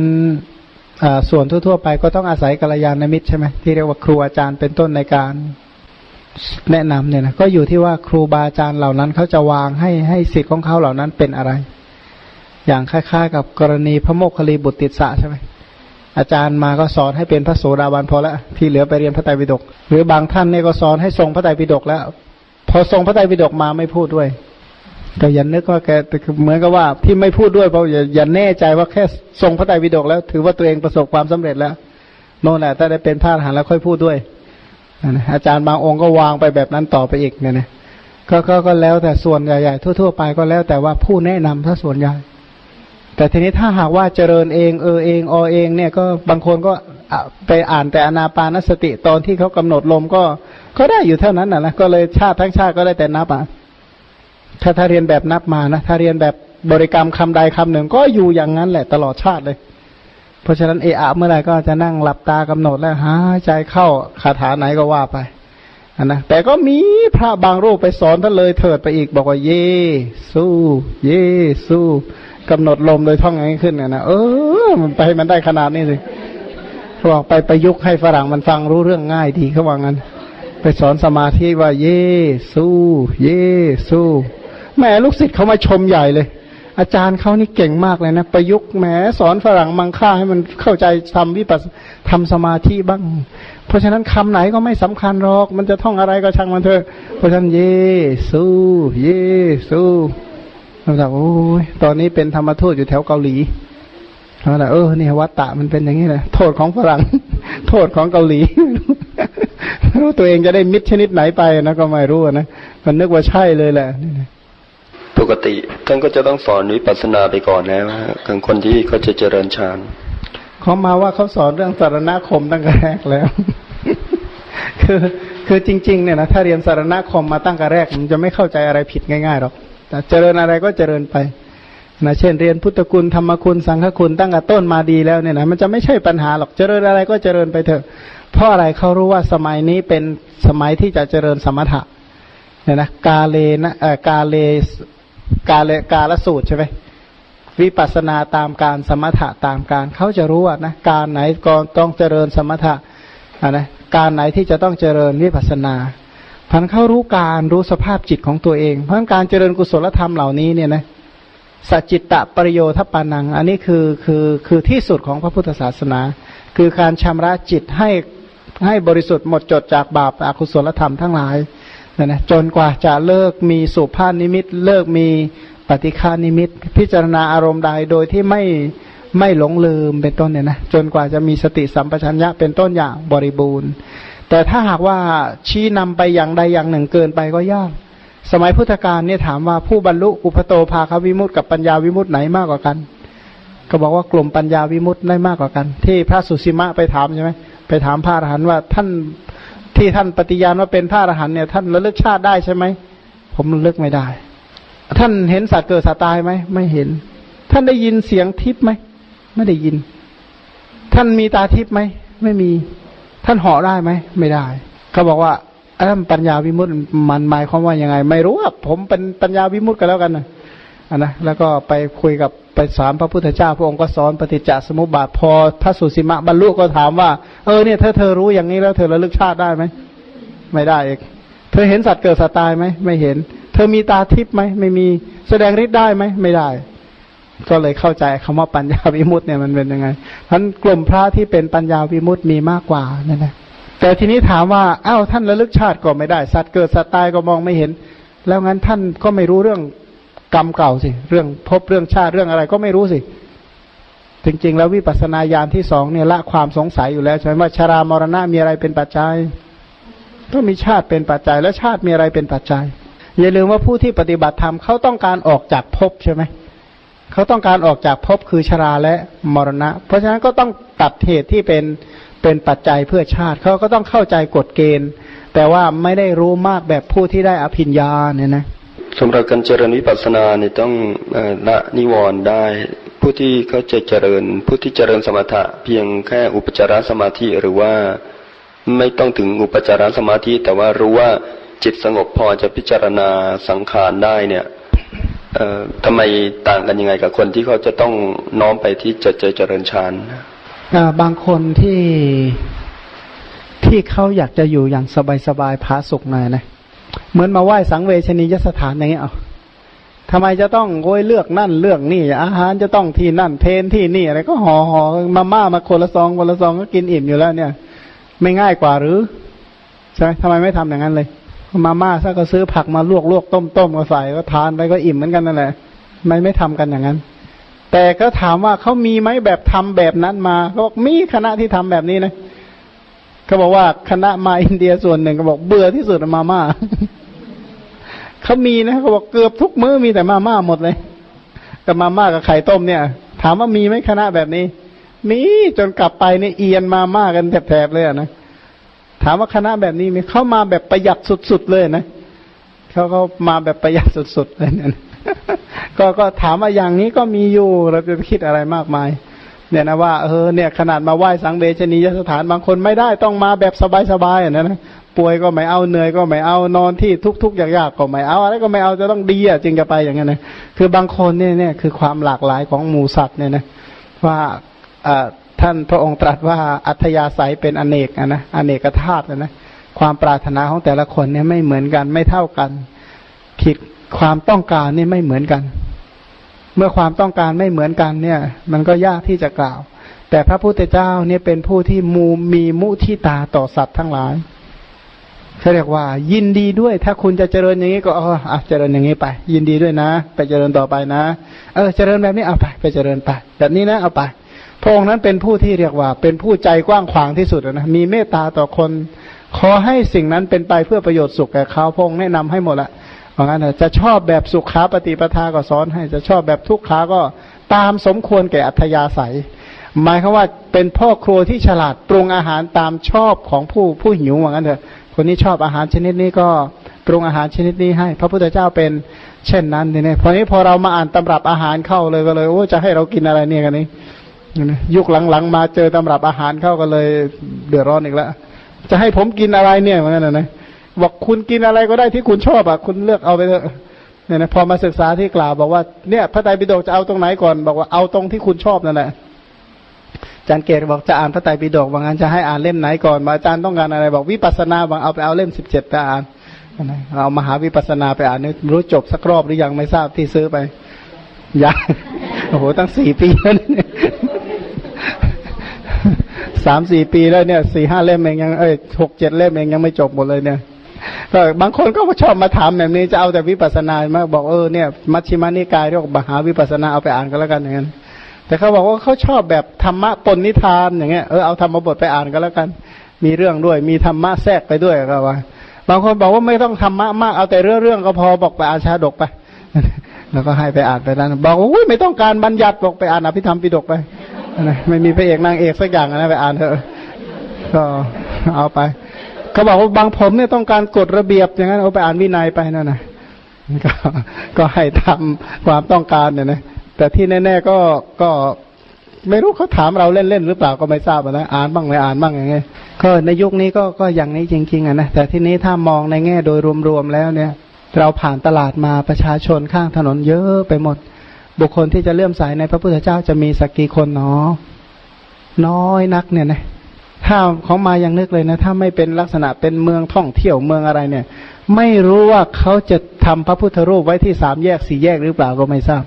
ส่วนทั่ว ๆ ไปก็ต้องอาศัยกัลยาณมิตรใช่ไหมที่เรียกว่าครูอาจารย์เป็นต้นในการแนะนำเนี่ยนะก็อยู่ที่ว่าครูบาอาจารย์เหล่านั้นเขาจะวางให้ให้สิทธิ์ของเขาเหล่านั้นเป็นอะไร อย่างคล้ายๆ กับกรณีพระโมคคิริบุตรติสสะใช่ไหม อาจารย์มาก็สอนให้เป็นพระโสดาบันพอแล้วที่เหลือไปเรียนพระไตรปิฎกหรือบางท่านเนี่ยก็สอนให้ทรงพระไตรปิฎกแล้ว พอทรงพระไตรปิฎกมาไม่พูดด้วยก็ยันนึกว่าแกเหมือนกับว่าที่ไม่พูดด้วยเพราะอย่าแน่ใจว่าแค่ทรงพระไตรปิฎกแล้ว ถือว่าตัวเองประสบความสำเร็จแล้วโน่นแหละถ้าได้เป็นพระอรหันต์แล้วค่อยพูดด้วยอาจารย์บางองค์ก็วางไปแบบนั้นต่อไปอีกเนี่ยนะก็ก็แล้วแต่ส่วนใหญ่ๆทั่ว ๆ ไปก็แล้วแต่ว่าผู้แนะนำถ้าส่วนใหญ่ แต่ทีนี้ถ้าหากว่าเจริญเองเออเองอเองเนี่ยก็บางคนก็ไปอ่านแต่อนาปานสติตอนที่เขากำหนดลมก็ก็ได้อยู่เท่านั้นนะนะก็เลยชาติทั้งชาติก็ได้แต่นับอะถ้าถ้าเรียนแบบนับมานะถ้าเรียนแบบบริกรรมคำใดคำหนึ่ง ก็อยู่อย่างนั้นแหละตลอดชาติเลย เพราะฉะนั้นเอะอเมื่อไหร่ก็จะนั่งหลับตากำหนดแล้วหายใจเข้าคาถาไหนก็ว่าไปนนะแต่ก็มีพระบางรูปไปสอนท่านเลยเถิดไปอีกบอกว่าเยสู้ เยสู้ กำหนดลมโดยท่องอย่างนี้ขึ้นเนี่ยนะเออ มันไปมันได้ขนาดนี้สิเขาบอกไปประยุกต์ให้ฝรั่งมันฟังรู้เรื่องง่ายดีเขาว่างั้น ไปสอนสมาธิว่า เยสู้ เยสู้แม่ลูกศิษย์เขามาชมใหญ่เลย อาจารย์เขานี่เก่งมากเลยนะ ประยุกต์แหมสอนฝรั่งมังค่าให้มันเข้าใจทำวิปัสทำสมาธิบ้าง เพราะฉะนั้นคำไหนก็ไม่สำคัญหรอก มันจะท่องอะไรก็ช่างมันเถอะเพราะฉะนั้นเยสู้ เยสู้ เราบอกโอ้ยตอนนี้เป็นธรรมทูตอยู่แถวเกาหลีเราบอกเออนี่วัตตะมันเป็นอย่างนี้แหละโทษของฝรั่ง โทษของเกาหลีรู้ตัวเองจะได้มิตรชนิดไหนไปนะก็ไม่รู้นะมันนึกว่าใช่เลยแหละปกติท่านก็จะต้องสอนวิปัสสนาไปก่อนแล้วกับคนที่เขาจะเจริญฌานเขามาว่าเขาสอนเรื่องสารณคมตั้งแต่แรกแล้ว คือคือจริง ๆ เนี่ยนะถ้าเรียนสารณคมมาตั้งแต่แรกมันจะไม่เข้าใจอะไรผิดง่ายๆหรอกแต่ เจริญอะไรก็เจริญไปนะเช่นเรียนพุทธคุณธรรมคุณสังฆคุณตั้งแต่ต้นมาดีแล้วเนี่ยนะมันจะไม่ใช่ปัญหาหรอกเจริญอะไรก็เจริญไปเถอะ เพราะอะไรเขารู้ว่าสมัยนี้เป็นสมัยที่จะเจริญสมถะเนี่ยนะกาเลนะเอ่อกาเลกาเลกาลสูตรใช่ไหมวิปัสนาตามการสมถะตามการเขาจะรู้ว่านะการไหนก็ต้องเจริญสมถะนะการไหนที่จะต้องเจริญวิปัสนา พันเขารู้การรู้สภาพจิตของตัวเอง เพราะการเจริญกุศลธรรมเหล่านี้เนี่ยนะสัจจิตตะปริโยทปานัง อันนี้คือคือคือที่สุดของพระพุทธศาสนา คือการชำระจิตให้ให้บริสุทธิ์หมดจดจากบาปอกุศลธรรมทั้งหลายนะนะจนกว่าจะเลิกมีสุภาพนิมิต เลิกมีปฏิฆานิมิต พิจารณาอารมณ์ใดโดยที่ไม่ไม่หลงลืมเป็นต้นเนี่ยนะจนกว่าจะมีสติสัมปชัญญะเป็นต้นอย่างบริบูรณ์ แต่ถ้าหากว่าชี้นำไปอย่างใดอย่างหนึ่งเกินไปก็ยาก สมัยพุทธกาลเนี่ยถามว่าผู้บรรลุอุปโตภาควิมุตติกับปัญญาวิมุตติไหนมากกว่ากัน ก็บอกว่ากลุ่มปัญญาวิมุตติได้มากกว่ากัน ที่พระสุสีมะไปถามใช่ไหมไปถามพระอรหันต์ว่าท่านที่ท่านปฏิญาณว่าเป็นพระอรหันต์เนี่ยท่านระลึกชาติได้ใช่ไหมผมระลึกไม่ได้ ท่านเห็นสัตว์เกิดสัตว์ตายไหมไม่เห็น ท่านได้ยินเสียงทิพย์ไหมไม่ได้ยิน ท่านมีตาทิพย์ไหมไม่มีานห่อได้ไหมไม่ได้เขาบอกว่าเอ้ปัญญาวิมุตติมันหมายความว่ายังไง ไม่รู้อะผมเป็นปัญญาวิมุตติกันแล้วกันนะอันนะแล้วก็ไปคุยกับไปสามพระพุทธเจ้า พระองค์ก็สอนปฏิจจสมุปบาทพอพระสุสีมะบรรลุก็ถามว่า เออเนี่ยถ้าเธอรู้อย่างนี้แล้วเธอระลึกชาติได้ไหมไม่ได้เองเธอเห็นสัตว์เกิดสัตว์ตายไหมไม่เห็น เธอมีตาทิพย์ไหมไม่มีแสดงฤทธิ์ได้ไหมไม่ได้ ก็เลยเข้าใจคำว่าปัญญาวิมุตต์เนี่ยมันเป็นยังไงท่านกลุ่มพระที่เป็นปัญญาวิมุตต์มีมากกว่านั่นแหละแต่ทีนี้ถามว่าอ้าวท่านระลึกชาติก็ไม่ได้ สัตว์เกิดสัตว์ตายก็มองไม่เห็น แล้วงั้นท่านก็ไม่รู้เรื่องกรรมเก่าสิ เรื่องพบเรื่องชาติเรื่องอะไรก็ไม่รู้สิจริงๆ แล้ววิปัสสนาญาณที่สองเนี่ยละความสงสัยอยู่แล้วใช่ไหมว่าชรามรณะมีอะไรเป็นปัจจัย ก็มีชาติเป็นปัจจัย และชาติมีอะไรเป็นปัจจัย อย่าลืมว่าผู้ที่ปฏิบัติธรรมเขาต้องการออกจากภพใช่ไหม เขาต้องการออกจากภพคือชราและมรณะ เพราะฉะนั้นก็ต้องตัดเหตุที่เป็นเป็นปัจจัยเพื่อชาติ เขาก็ต้องเข้าใจกฎเกณฑ์ แต่ว่าไม่ได้รู้มากแบบผู้ที่ได้อภิญญาเนี่ยนะสำหรับการเจริญวิปัสสนาเนี่ยต้องละนิวรณ์ได้ ผู้ที่เขาจะเจริญ ผู้ที่เจริญสมถะเพียงแค่อุปจารสมาธิหรือว่าไม่ต้องถึงอุปจารสมาธิ แต่ว่ารู้ว่าจิตสงบพอจะพิจารณาสังขารได้เนี่ย ทำไมต่างกันยังไงกับคนที่เขาจะต้องน้อมไปที่จะเจริญฌานบางคนที่ที่เขาอยากจะอยู่อย่างสบายๆพาสุขหน่อยนะเหมือนมาไหว้สังเวชนียสถานอย่างเงี้ยเอาทำไมจะต้องโอยเลือกนั่นเลือกนี่อาหารจะต้องที่นั่นเพนที่นี่อะไรก็ห่อห่อมาม่ามาคนละซองคนละซองก็กินอิ่มอยู่แล้วเนี่ย ไม่ง่ายกว่าหรือ ใช่ไหมทำไมไม่ทำอย่างนั้นเลย มาม่าถ้าก็ซื้อผักมาลวกลวกต้มต้มก็ใส่ก็ทานไปก็อิ่มเหมือนกันนั่นแหละไม่ไม่ทำกันอย่างนั้น แต่ก็ถามว่าเขามีไหมแบบทำแบบนั้นมาเขาบอกมีคณะที่ทำแบบนี้นะเขาบอกว่าคณะมาอินเดียส่วนหนึ่งก็บอกเบื่อที่สุดมาม่าเขามีนะเขาบอกเกือบทุกมื้อมีแต่มาม่าหมดเลยกับมาม่ากับไข่ต้มเนี่ย ถามว่ามีไหมคณะแบบนี้ มีจนกลับไปเนี่ยเอียนมาม่ากันแถบๆเลยนะ ถามว่าคณะแบบนี้มีเข้ามาแบบประหยัดสุดๆเลยนะเขาเขามาแบบประหยัดสุดๆเลยเนี่ยก็ก็ถามว่าอย่างนี้ก็มีอยู่เราจะคิดอะไรมากมาย เนี่ยนะว่าเออเนี่ยขนาดมาไหว้สังเวชนียสถานบางคนไม่ได้ต้องมาแบบสบายๆนะนะป่วยก็ไม่เอาเหนื่อยก็ไม่เอานอนที่ทุกๆอย่ากๆก็ไม่เอาอะไรก็ไม่เอาจะต้องดีอะจึงจะไปอย่างเงี้ยนะคือบางคนเนี่ยเนี่ยคือความหลากหลายของหมูสัตว์เนี่ยนะว่า ท่านพระองค์ตรัสว่าอัธยาศัยเป็นอเนกนะอเนกธาตุนะความปรารถนาของแต่ละคนเนี่ยไม่เหมือนกันไม่เท่ากันผิดความต้องการนี่ไม่เหมือนกัน เมื่อความต้องการไม่เหมือนกันเนี่ย มันก็ยากที่จะกล่าว แต่พระพุทธเจ้าเนี่ยเป็นผู้ที่มูมีมุทิตาต่อสัตว์ทั้งหลายเขาเรียกว่า ยินดีด้วย ถ้าคุณจะเจริญอย่างนี้ก็อ๋อเจริญอย่างนี้ไป ยินดีด้วยนะ ไปเจริญต่อไปนะ เออ เจริญแบบนี้เอาไป ไปเจริญไป แบบนี้นะเอาไป พระองค์นั้นเป็นผู้ที่เรียกว่า เป็นผู้ใจกว้างขวางที่สุดนะมีเมตตาต่อคน ขอให้สิ่งนั้นเป็นไปเพื่อประโยชน์สุขแก่เขาพระองค์แนะนำให้หมดละเพราะงั้นจะชอบแบบสุขาปฏิปทาก็สอนให้จะชอบแบบทุกขาก็ตามสมควรแก่อัธยาศัย หมายคือว่าเป็นพ่อครัวที่ฉลาดปรุงอาหารตามชอบของผู้ผู้หิวว่างั้นเถอะคนนี้ชอบอาหารชนิดนี้ก็ปรุงอาหารชนิดนี้ให้ พระพุทธเจ้าเป็นเช่นนั้นเนี่ยพอนี้พอเรามาอ่านตำรับอาหารเข้าเลยก็เลยโอ้จะให้เรากินอะไรเนี่ยกันนี้ ยุคหลังๆมาเจอตำรับอาหารเข้าก็เลยเดือดร้อนอีกแล้ว จะให้ผมกินอะไรเนี่ยเหมือนกันนะบอกคุณกินอะไรก็ได้ที่คุณชอบอะคุณเลือกเอาไปเถอะเนี่ยนะพอมาศึกษาที่กล่าวบอกว่าเนี่ยพระไตรปิฎกจะเอาตรงไหนก่อน บอกว่าเอาตรงที่คุณชอบนั่นแหละอาจารย์เกตบอกจะอ่านพระไตรปิฎกบางอันจะให้อ่านเล่มไหนก่อนอาจารย์ต้องการอะไรบอกวิปัสนาบางเอาไปเอาเล่มสิบเจ็ดไปอ่านเอามหาวิปัสนาไปอ่านนี่รู้จบสักรอบหรือยังไม่ทราบที่ซื้อไปยังโอ้โหตั้งสี่ปีแล้ว สามสี่ปีแล้วเนี่ยสี่ห้าเล่มเองยังเอ้ยหกเจ็ดเล่มเองยังไม่จบหมดเลยเนี่ยก็บางคนก็ชอบมาถามแบบนี้จะเอาแต่วิปัสนามาบอกเออเนี่ยมัชฌิมานิกายเรียกมหาวิปัสนาเอาไปอ่านก็แล้วกันอย่างนั้นแต่เขาบอกว่าเขาชอบแบบธรรมะปนนิทานอย่างเงี้ยเออเอาธรรมบทไปอ่านก็แล้วกัน มีเรื่องด้วย มีธรรมะแทรกไปด้วยก็ว่า บางคนบอกว่าไม่ต้องธรรมะมากเอาแต่เรื่องเรื่องก็พอบอกไปอ่านชาดกไป แล้วก็ให้ไปอ่านไปนั้นบอกว่าไม่ต้องการบัญญัติบอกไปอ่านอภิธรรมปิฎกไป ไม่มีพระเอกนางเอกสักอย่างนะไปอ่านเถอะก็เอาไปเขาบอกว่าบางผมเนี่ยต้องการกฎระเบียบอย่างนั้นเอาไปอ่านวินัยไปนั่นนะก็ก็ให้ทำความต้องการเนี่ยนะแต่ที่แน่ๆก็ก็ไม่รู้เขาถามเราเล่นๆหรือเปล่าก็ไม่ทราบนะอ่านบ้างไม่อ่านบ้างอย่างเงี้ยก็ในยุคนี้ก็ก็อย่างนี้จริงๆอะนะแต่ที่นี้ถ้ามองในแง่โดยรวมๆแล้วเนี่ย เราผ่านตลาดมาประชาชนข้างถนนเยอะไปหมด บุคคลที่จะเลื่อมใสในพระพุทธเจ้าจะมีสักกี่คนเนาะน้อยนักเนี่ยนะถ้าของมายังนึกเลยนะ ถ้าไม่เป็นลักษณะเป็นเมืองท่องเที่ยวเมืองอะไรเนี่ย ไม่รู้ว่าเขาจะทำพระพุทธรูปไว้ที่สามแยกสี่แยกหรือเปล่าก็ไม่ทราบ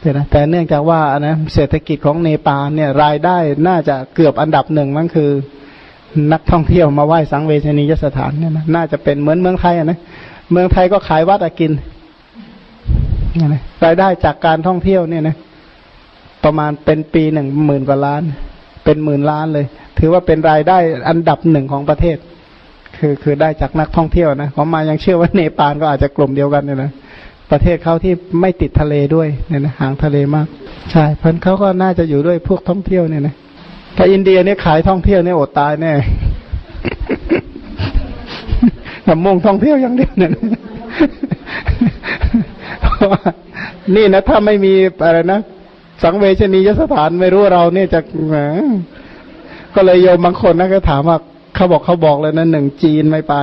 แต่นะแต่เนื่องจากว่านะเศรษฐกิจของเนปาลเนี่ยรายได้น่าจะเกือบอันดับหนึ่งนั่นคือ นักท่องเที่ยวมาไหว้สังเวชนียสถานเนี่ยนะน่าจะเป็นเหมือนเมืองไทยนะเมืองไทยก็ขายวัดอา กินรายได้จากการท่องเที่ยวเนี่ยนะประมาณเป็นปีหนึ่งหมื่นกว่าล้าน เป็นหมื่นล้านเลย ถือว่าเป็นรายได้อันดับหนึ่งของประเทศ คือคือได้จากนักท่องเที่ยวนะผมมายังเชื่อว่าเนปาลก็อาจจะกลุ่มเดียวกันเนี่ยนะประเทศเขาที่ไม่ติดทะเลด้วยเนี่ยนะห่างทะเลมากใช่เพราะเขาก็น่าจะอยู่ด้วยพวกท่องเที่ยวเนี่ยนะถ้าอินเดียเนี่ยขายท่องเที่ยวเนี่ยอดตายแน่ทำมุ่งท่องเที่ยวอย่างเดียวเนี่ย นี่นะถ้าไม่มีอะไรนะสังเวชนียสถานไม่รู้เราเนี่ยจะก็เลยโยมบางคนนะก็ถามว่าเขาบอกเขาบอกเลยนะหนึ่งจีนไม่ไป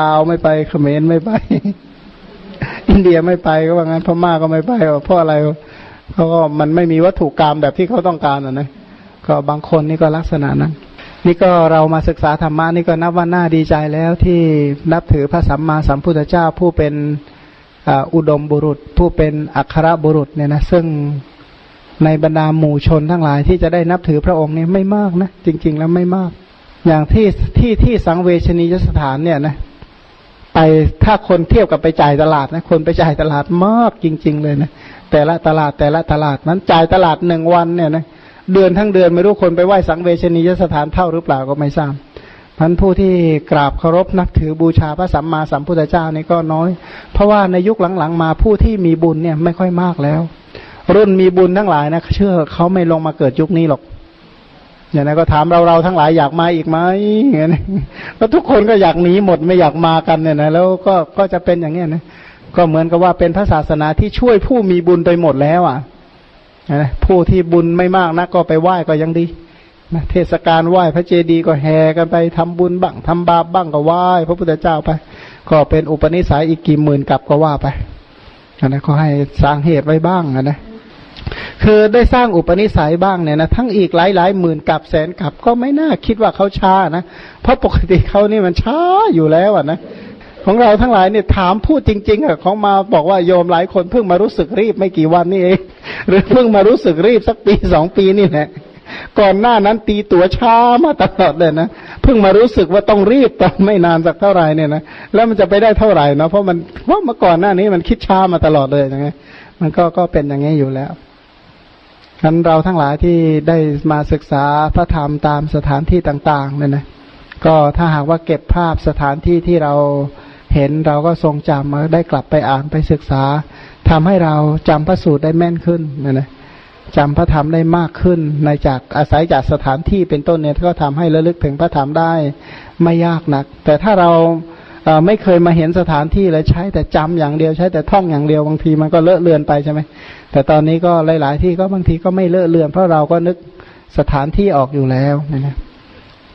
ลาวไม่ไปเขมรไม่ไป อินเดียไม่ไปก็ว่างั้นพม่าก็ไม่ไปเพราะอะไรเขาก็มันไม่มีวัตถุกรรมแบบที่เขาต้องการอะนะก็บางคนนี่ก็ลักษณะนั้นนี่ก็เรามาศึกษาธรรมะนี่ก็นับว่าน่าดีใจแล้วที่นับถือพระสัมมาสัมพุทธเจ้าผู้เป็น อุดมบุรุษผู้เป็นอัครบุรุษเนี่ยนะซึ่งในบรรดาหมู่ชนทั้งหลายที่จะได้นับถือพระองค์เนี่ยไม่มากนะจริง ๆ แล้วไม่มาก อย่างที่ที่ที่สังเวชนียสถานเนี่ยนะไปถ้าคนเทียบกับไปจ่ายตลาดนะคนไปจ่ายตลาดมากจริง ๆ เลยนะแต่ละตลาดแต่ละตลาดนั้นจ่ายตลาดหนึ่งวันเนี่ยนะเดือนทั้งเดือนไม่รู้คนไปไหว้สังเวชนียสถานเท่าหรือเปล่าก็ไม่ทราบ พันผู้ที่กราบเคารพนับถือบูชาพระสัมมาสัมพุทธเจ้านี่ก็น้อย เพราะว่าในยุคหลังๆ มาผู้ที่มีบุญเนี่ยไม่ค่อยมากแล้ว รุ่นมีบุญทั้งหลายนะเชื่อเขาไม่ลงมาเกิดยุคนี้หรอกอย่างนั้นก็ถามเราเราทั้งหลายอยากมาอีกไหมอย่างนี้ก็ทุกคนก็อยากหนีหมดไม่อยากมากันเนี่ยนะแล้วก็ก็จะเป็นอย่างเนี้ยนะก็เหมือนกับว่าเป็นพระศาสนาที่ช่วยผู้มีบุญไปหมดแล้วอะนะผู้ที่บุญไม่มากนะก็ไปไหว้ก็ยังดี นะเทศกาลไหว้พระเจดีย์ก็แห่กันไปทำบุญบ้างทำบาปบ้างก็ไหว้พระพุทธเจ้าไป ก็เป็นอุปนิสัยอีกกี่หมื่นกับก็ว่าไปนะก็ให้สร้างเหตุไว้บ้างนะคือได้สร้างอุปนิสัยบ้างเนี่ยนะทั้งอีกหลายหลายหมื่นกับแสนกับก็ไม่น่าคิดว่าเขาช้านะเพราะปกติเขานี่มันช้าอยู่แล้วอะนะของเราทั้งหลายเนี่ยถามพูดจริงๆอะของมาบอกว่าโยมหลายคนเพิ่งมารู้สึกรีบไม่กี่วันนี่เองหรือเพิ่งมารู้สึกรีบสักปีสองปีนี่แหละ ก่อนหน้านั้นตีตัวช้ามาตลอดเลยนะเพิ่งมารู้สึกว่าต้องรีบตอนไม่นานสักเท่าไหร่เนี่ยนะแล้วมันจะไปได้เท่าไหร่นะเพราะมันเพราะเมื่อก่อนหน้านี้มันคิดช้ามาตลอดเลยยังไงมันก็ก็เป็นอย่างนี้อยู่แล้วฉะนั้นเราทั้งหลายที่ได้มาศึกษาพระธรรมตามสถานที่ต่างๆเนี่ยนะก็ถ้าหากว่าเก็บภาพสถานที่ที่เราเห็นเราก็ทรงจำมาได้กลับไปอ่านไปศึกษาทำให้เราจำพระสูตรได้แม่นขึ้นนะนะ จำพระธรรมได้มากขึ้น ในจากอาศัยจากสถานที่เป็นต้นเนี่ยก็ทำให้ระลึกถึงพระธรรมได้ไม่ยากนัก แต่ถ้าเราไม่เคยมาเห็นสถานที่เลยใช้แต่จำอย่างเดียวใช้แต่ท่องอย่างเดียวบางทีมันก็เลอะเลือนไปใช่ไหมแต่ตอนนี้ก็หลาย ๆ ที่ก็บางทีก็ไม่เลอะเลือน เพราะเราก็นึกสถานที่ออกอยู่แล้วนะ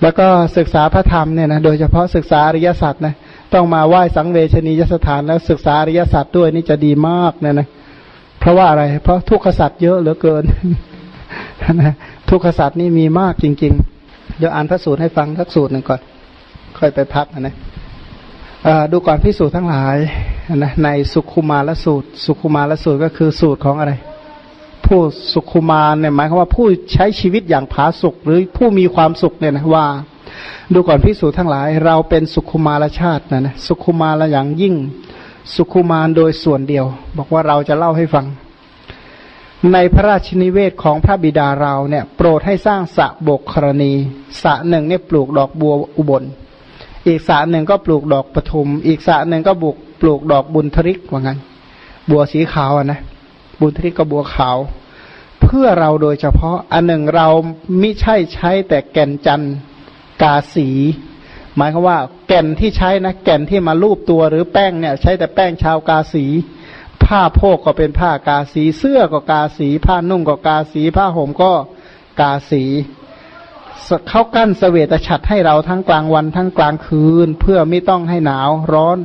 แล้วก็ศึกษาพระธรรมเนี่ยนะโดยเฉพาะศึกษาอริยสัจนะต้องมาไหว้สังเวชนียสถานแล้วศึกษาอริยสัจด้วยนี่จะดีมากเนี่ยนะ เพราะว่าอะไร เพราะทุกขสัจเยอะเหลือเกินนะทุกขสัจนี่มีมากจริง ๆ เดี๋ยวอ่านพระสูตรให้ฟังทักสูตรหนึ่งก่อน ค่อยไปพักนะดูก่อนพิสูจน์ทั้งหลายนะในสุขุมาละสูตร สุขุมาละสูตรก็คือสูตรของอะไร ผู้สุขุมารเนี่ยหมายความว่าผู้ใช้ชีวิตอย่างผาสุกหรือผู้มีความสุขเนี่ยนะว่า ดูก่อนพิสูจน์ทั้งหลาย เราเป็นสุขุมาลชาตินะนะสุขุมาละอย่างยิ่ง สุขุมารโดยส่วนเดียว บอกว่าเราจะเล่าให้ฟัง ในพระราชนิเวศของพระบิดาเราเนี่ย โปรดให้สร้างสระบกครณีสระหนึ่งเนี่ยปลูกดอกบัวอุบล อีกสระหนึ่งก็ปลูกดอกปทุม อีกสระหนึ่งก็บุกปลูกดอกบุญทริกว่างั้น บัวสีขาวอะนะบุญทริกก็บัวขาว เพื่อเราโดยเฉพาะอันหนึ่งเราไมิใช่ใช้แต่แก่นจันกาสี หมายความว่าแก่นที่ใช้นะแก่นที่มาลูบตัวหรือแป้งเนี่ย ใช้แต่แป้งชาวกาสี ผ้าโพกก็เป็นผ้ากาสี เสื้อก็กาสี ผ้านุ่งก็กาสี ผ้าห่มก็กาสีเขากั้นสเสวตฉัตรให้เราทั้งกลางวันทั้งกลางคืน เพื่อไม่ต้องให้หนาวร้อน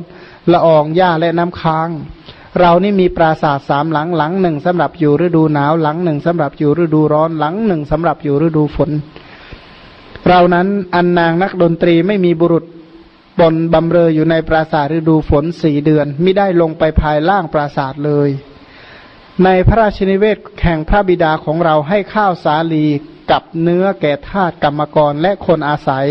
ละอองหญ้าและน้ำค้าง เรานี่มีปราสาทสามหลังหลังหนึ่งสำหรับอยู่ฤดูหนาวหลังหนึ่งสำหรับอยู่ฤดูร้อนหลังหนึ่งสำหรับอยู่ฤดูฝน เรานั้นอันนางนักดนตรีไม่มีบุรุษบนบำเรออยู่ในปราสาทฤดูฝนสี่เดือนไม่ได้ลงไปภายล่างปราสาทเลย ในพระราชนิเวศแห่งพระบิดาของเราให้ข้าวสาลีกับเนื้อแก่ทาสกรรมกรและคนอาศัย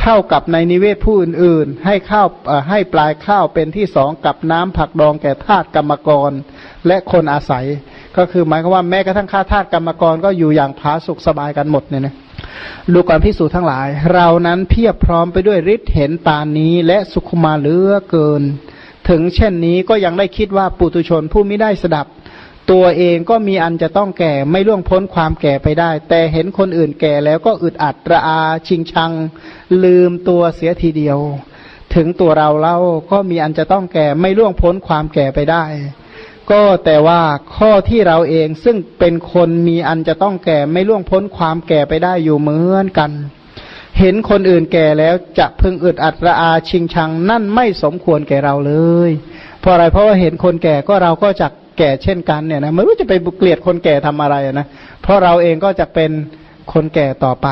เท่ากับในนิเวศผู้อื่นๆ ให้ข้าวให้ปลายข้าวเป็นที่สองกับน้ำผักดองแก่ทาสกรรมกรและคนอาศัย ก็คือหมายความว่าแม้กระทั่งข้าทาสกรรมกรก็อยู่อย่างผาสุกสบายกันหมดเนี่ยนะ ดูก่อนพิสูจน์ทั้งหลาย เรานั้นเพียบพร้อมไปด้วยฤทธิ์เห็นปานนี้ และสุขุมาเหลือเกิน ถึงเช่นนี้ก็ยังได้คิดว่าปุตุชนผู้ไม่ได้สดับ ตัวเองก็มีอันจะต้องแก่ไม่ล่วงพ้นความแก่ไปได้ แต่เห็นคนอื่นแก่แล้วก็อึดอัดระอาชิงชัง ลืมตัวเสียทีเดียว ถึงตัวเราเล่าก็มีอันจะต้องแก่ไม่ล่วงพ้นความแก่ไปได้ ก็แต่ว่าข้อที่เราเองซึ่งเป็นคนมีอันจะต้องแก่ไม่ล่วงพ้นความแก่ไปได้อยู่เหมือนกัน เห็นคนอื่นแก่แล้วจะพึงอึดอัดระอาชิงชัง นั่นไม่สมควรแก่เราเลย เพราะอะไรเพราะว่าเห็นคนแก่ก็เราก็จะแก่เช่นกันเนี่ยนะไม่รู้จะไปเกลียดคนแก่ทำอะไรนะเพราะเราเองก็จะเป็นคนแก่ต่อไป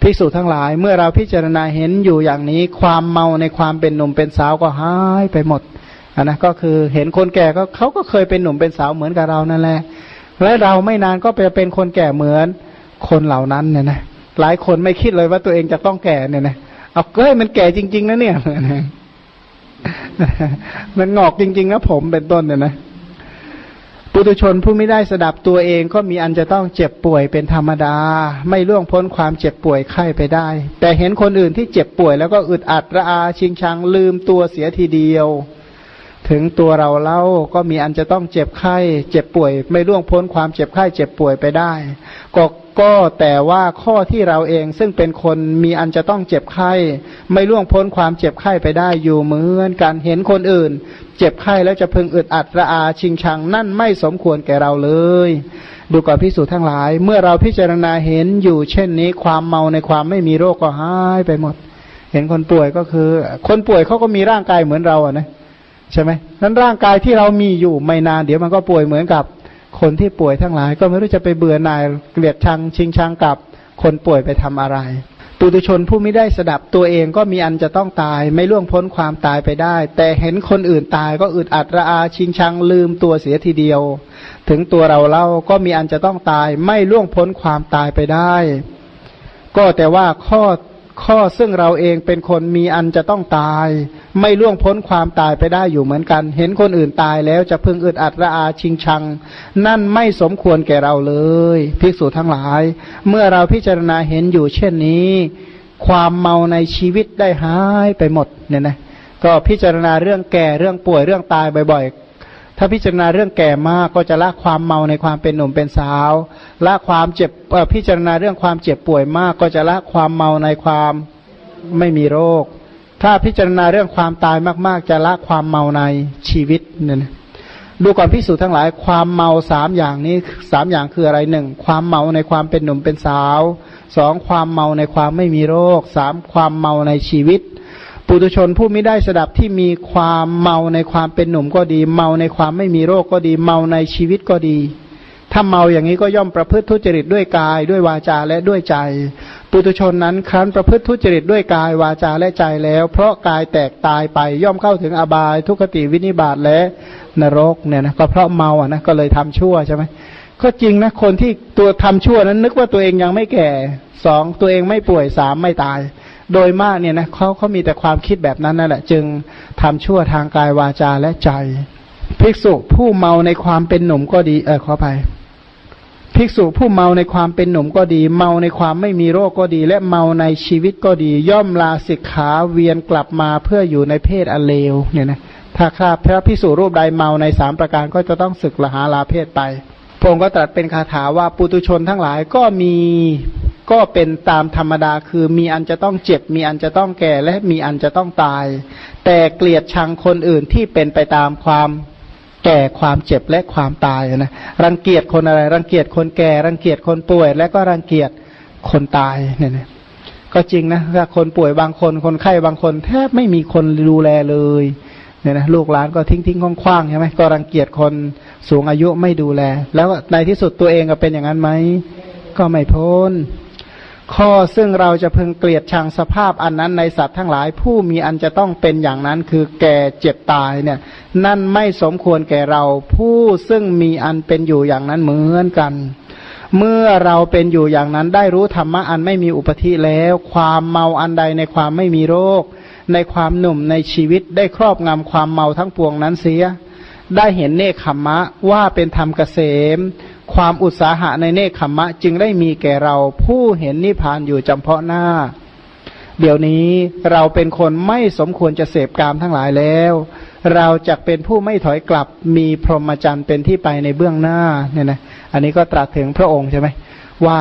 ภิกษุทั้งหลายเมื่อเราพิจารณาเห็นอยู่อย่างนี้ ความเมาในความเป็นหนุ่มเป็นสาวก็หายไปหมด นนะก็คือเห็นคนแก่ก็เขาก็เคยเป็นหนุ่มเป็นสาวเหมือนกับเรานั่นแหละและเราไม่นานก็ไปเป็นคนแก่เหมือนคนเหล่านั้นเนี่ยนะหลายคนไม่คิดเลยว่าตัวเองจะต้องแก่เนี่ยนะเอาเฮ้ยมันแก่จริง ๆนะเนี่ยมันงอกจริงๆนะผมเป็นต้นเนี่ยนะปุถุชนผู้ไม่ได้สดับตัวเองก็มีอันจะต้องเจ็บป่วยเป็นธรรมดา ไม่ล่วงพ้นความเจ็บป่วยไข้ไปได้ แต่เห็นคนอื่นที่เจ็บป่วยแล้วก็อึดอัดระอาชิงชังลืมตัวเสียทีเดียว ถึงตัวเราเล่าก็มีอันจะต้องเจ็บไข้ เจ็บป่วย ไม่ล่วงพ้นความเจ็บไข้เจ็บป่วยไปได้ ก็ก็แต่ว่าข้อที่เราเองซึ่งเป็นคนมีอันจะต้องเจ็บไข้ ไม่ล่วงพ้นความเจ็บไข้ไปได้อยู่เหมือนกันเห็นคนอื่น เจ็บไข้แล้วจะพึงอึดอัดระอาชิงชังนั่นไม่สมควรแก่เราเลย ดูก่อนพิสูจน์ทั้งหลาย เมื่อเราพิจารณาเห็นอยู่เช่นนี้ความเมาในความไม่มีโรคก็หายไปหมด เห็นคนป่วยก็คือ คนป่วยเขาก็มีร่างกายเหมือนเราอะนะ ใช่ไหมนั้นร่างกายที่เรามีอยู่ไม่นานเดี๋ยวมันก็ป่วยเหมือนกับคนที่ป่วยทั้งหลาย ก็ไม่รู้จะไปเบื่อหน่ายเกลียดชังชิงชังกับคนป่วยไปทำอะไร ปุถุชนผู้ไม่ได้สดับตัวเองก็มีอันจะต้องตาย ไม่ล่วงพ้นความตายไปได้ แต่เห็นคนอื่นตายก็อึดอัดระอาชิงชังลืมตัวเสียทีเดียว ถึงตัวเราเล่าก็มีอันจะต้องตาย ไม่ล่วงพ้นความตายไปได้ ก็แต่ว่าข้อข้อซึ่งเราเองเป็นคนมีอันจะต้องตาย ไม่ล่วงพ้นความตายไปได้อยู่เหมือนกัน เห็นคนอื่นตายแล้วจะพึงอึดอัดระอาชิงชัง นั่นไม่สมควรแก่เราเลยภิกษุทั้งหลาย เมื่อเราพิจารณาเห็นอยู่เช่นนี้ ความเมาในชีวิตได้หายไปหมดเนี่ยนะก็พิจารณาเรื่องแก่เรื่องป่วยเรื่องตายบ่อยๆ ถ้าพิจารณาเรื่องแก่มากก็จะละความเมาในความเป็นหนุ่มเป็นสาวละความเจ็บพิจารณาเรื่องความเจ็บป่วยมาก ก็จะละความเมาในความไม่มีโรค ถ้าพิจารณาเรื่องความตายมาก ๆ จะละความเมาในชีวิตเนี่ยดูก่อนพิสูจน์ทั้งหลายความเมาสามอย่างนี้สามอย่างคืออะไรหนึ่งความเมาในความเป็นหนุ่มเป็นสาวสองความเมาในความไม่มีโรคสามความเมาในชีวิต ปุถุชนผู้ไม่ได้สดับที่มีความเมาในความเป็นหนุ่มก็ดี เมาในความไม่มีโรคก็ดี เมาในชีวิตก็ดี ถ้าเมาอย่างนี้ก็ย่อมประพฤติทุจริตด้วยกาย ด้วยวาจาและด้วยใจ ปุถุชนนั้นครั้นประพฤติทุจริตด้วยกายวาจาและใจแล้ว เพราะกายแตกตายไปย่อมเข้าถึงอบาย ทุกขติวินิบาตและนรกเนี่ยนะก็เพราะเมาอะนะก็เลยทำชั่วใช่ไหมก็จริงนะคนที่ตัวทำชั่วนั้น นึกว่าตัวเองยังไม่แก่สองตัวเองไม่ป่วยสามไม่ตาย โดยมากเนี่ยนะเขาเขามีแต่ความคิดแบบนั้นนั่นแหละ จึงทำชั่วทางกายวาจาและใจ ภิกษุผู้เมาในความเป็นหนุ่มก็ดีเออขอไป ภิกษุผู้เมาในความเป็นหนุ่มก็ดี เมาในความไม่มีโรคก็ดี และเมาในชีวิตก็ดี ย่อมลาสิกขาเวียนกลับมาเพื่ออยู่ในเพศอเลวเนี่ยนะถ้าข้าพระภิกษุรูปใดเมาในสามประการก็จะต้องศึกละหาลาเพศไปพระองค์ก็ตรัสเป็นคาถาว่าปุตุชนทั้งหลายก็มีก็เป็นตามธรรมดาคือมีอันจะต้องเจ็บ มีอันจะต้องแก่และมีอันจะต้องตาย แต่เกลียดชังคนอื่นที่เป็นไปตามความ แก่ความเจ็บและความตายนะรังเกียจคนอะไร รังเกียจคนแก่ รังเกียจคนป่วย และก็รังเกียจคนตายเนี่ยนะก็จริงนะถ้าคนป่วยบางคนคนไข้บางคน แทบไม่มีคนดูแลเลยเนี่ยนะลูกหลานก็ทิ้งทิ้งคว้างๆใช่ไหมก็รังเกียจคนสูงอายุไม่ดูแล แล้วในที่สุดตัวเองก็เป็นอย่างนั้นไหมก็ไม่พ้น ข้อซึ่งเราจะพึงเกลียดชังสภาพอันนั้นในสัตว์ทั้งหลายผู้มีอันจะต้องเป็นอย่างนั้นคือแก่เจ็บตายเนี่ย นั่นไม่สมควรแก่เรา ผู้ซึ่งมีอันเป็นอยู่อย่างนั้นเหมือนกัน เมื่อเราเป็นอยู่อย่างนั้นได้รู้ธรรมะอันไม่มีอุปธิแล้ว ความเมาอันใดในความไม่มีโรค ในความหนุ่มในชีวิตได้ครอบงำความเมาทั้งปวงนั้นเสีย ได้เห็นเนคขมมะว่าเป็นธรรมเกษม ความอุตสาหะในเนคขมมะจึงได้มีแก่เรา ผู้เห็นนิพพานอยู่จำเพาะหน้าเดี๋ยวนี้เราเป็นคนไม่สมควรจะเสพกามทั้งหลายแล้ว เราจะเป็นผู้ไม่ถอยกลับมีพรหมจรรย์เป็นที่ไปในเบื้องหน้าเนี่ยนะอันนี้ก็ตรัสถึงพระองค์ใช่ไหมว่า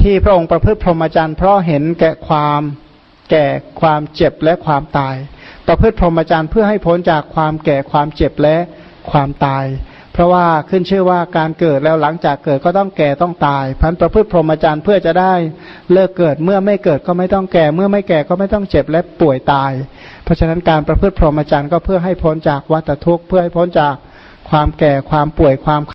ที่พระองค์ประพฤติพรหมจรรย์เพราะเห็นแก่ความแก่ความเจ็บและความตาย ประพฤติพรหมจรรย์เพื่อให้พ้นจากความแก่ความเจ็บและความตาย เพราะว่าขึ้นชื่อว่าการเกิดแล้วหลังจากเกิดก็ต้องแก่ต้องตายพันประพฤติพรหมจรรย์เพื่อจะได้เลิกเกิดเมื่อไม่เกิดก็ไม่ต้องแก่ เมื่อไม่แก่ก็ไม่ต้องเจ็บและป่วยตาย เพราะฉะนั้นการประพฤติพรหมจรรย์ก็เพื่อให้พ้นจากวัฏทุกข์เพื่อให้พ้นจากความแก่ความป่วยความ